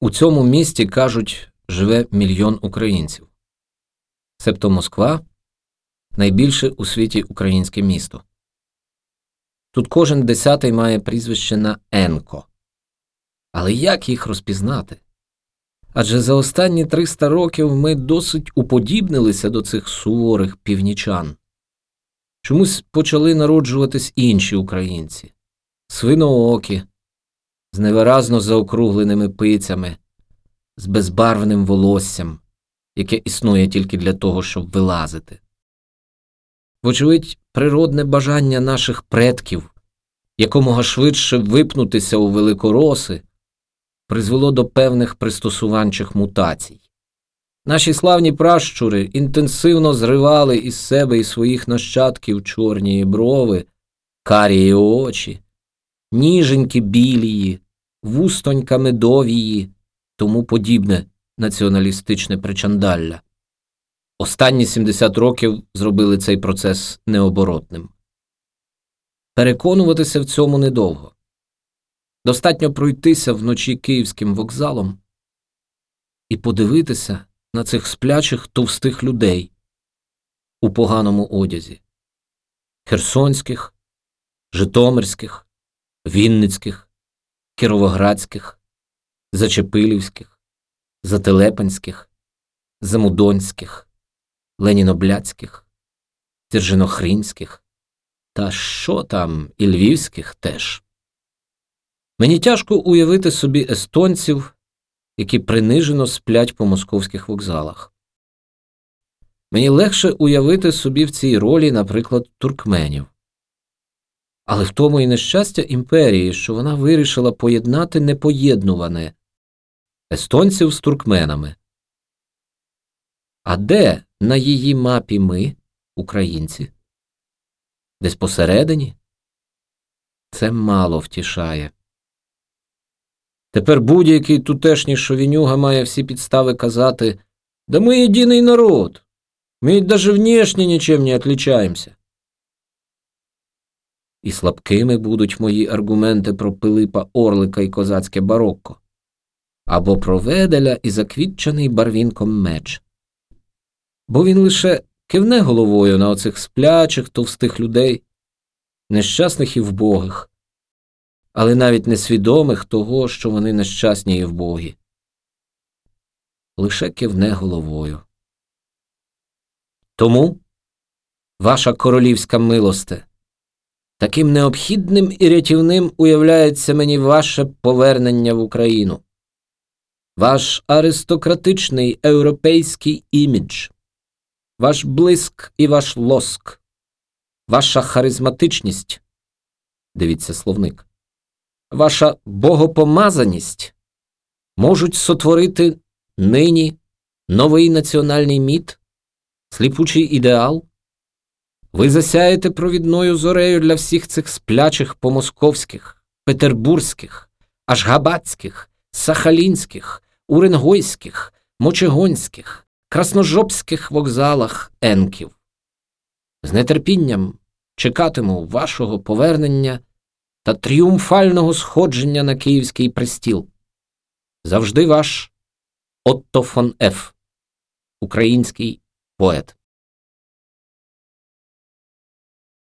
У цьому місті, кажуть, живе мільйон українців. Себто Москва найбільше у світі українське місто. Тут кожен десятий має прізвище на Енко. Але як їх розпізнати? Адже за останні 300 років ми досить уподібнилися до цих суворих північан. Чомусь почали народжуватись інші українці свиноокі, з невиразно заокругленими пицями, з безбарвним волоссям, яке існує тільки для того, щоб вилазити. Вочевидь, природне бажання наших предків якомога швидше випнутися у великороси призвело до певних пристосуванчих мутацій. Наші славні пращури інтенсивно зривали із себе і своїх нащадків чорні брови, карії очі, ніженькі білії, вустонька медовії, тому подібне націоналістичне причандалля. Останні 70 років зробили цей процес необоротним. Переконуватися в цьому недовго. Достатньо пройтися вночі київським вокзалом і подивитися на цих сплячих товстих людей у поганому одязі херсонських, житомирських, вінницьких, кіровоградських, зачепилівських, зателепанських, замудонських, ленінобляцьких, Дзержинохрінських та що там і львівських теж. Мені тяжко уявити собі естонців, які принижено сплять по московських вокзалах. Мені легше уявити собі в цій ролі, наприклад, туркменів. Але в тому і нещастя імперії, що вона вирішила поєднати непоєднуване естонців з туркменами. А де на її мапі ми, українці? Десь посередині? Це мало втішає. Тепер будь-який тутешній шовінюга має всі підстави казати Да ми єдиний народ. Ми даже внешне нічим не отличаємося. І слабкими будуть мої аргументи про Пилипа Орлика і козацьке барокко, або про Веделя і заквітчений барвінком меч. Бо він лише кивне головою на оцих сплячих товстих людей, нещасних і вбогих, але навіть несвідомих того, що вони нещасні і вбогі. Лише кивне головою. Тому, ваша королівська милосте, таким необхідним і рятівним уявляється мені ваше повернення в Україну, ваш аристократичний європейський імідж, ваш блиск і ваш лоск, ваша харизматичність. Дивіться словник ваша богопомазаність можуть сотворити нині новий національний міт, сліпучий ідеал. Ви засяєте провідною зорею для всіх цих сплячих помосковських, петербурзьких, ашгабадських, сахалінських, уренгойських, мочегонських, красножопських вокзалах енків. З нетерпінням чекатиму вашого повернення та тріумфального сходження на київський престіл. Завжди ваш Отто фон Ф. Український поет.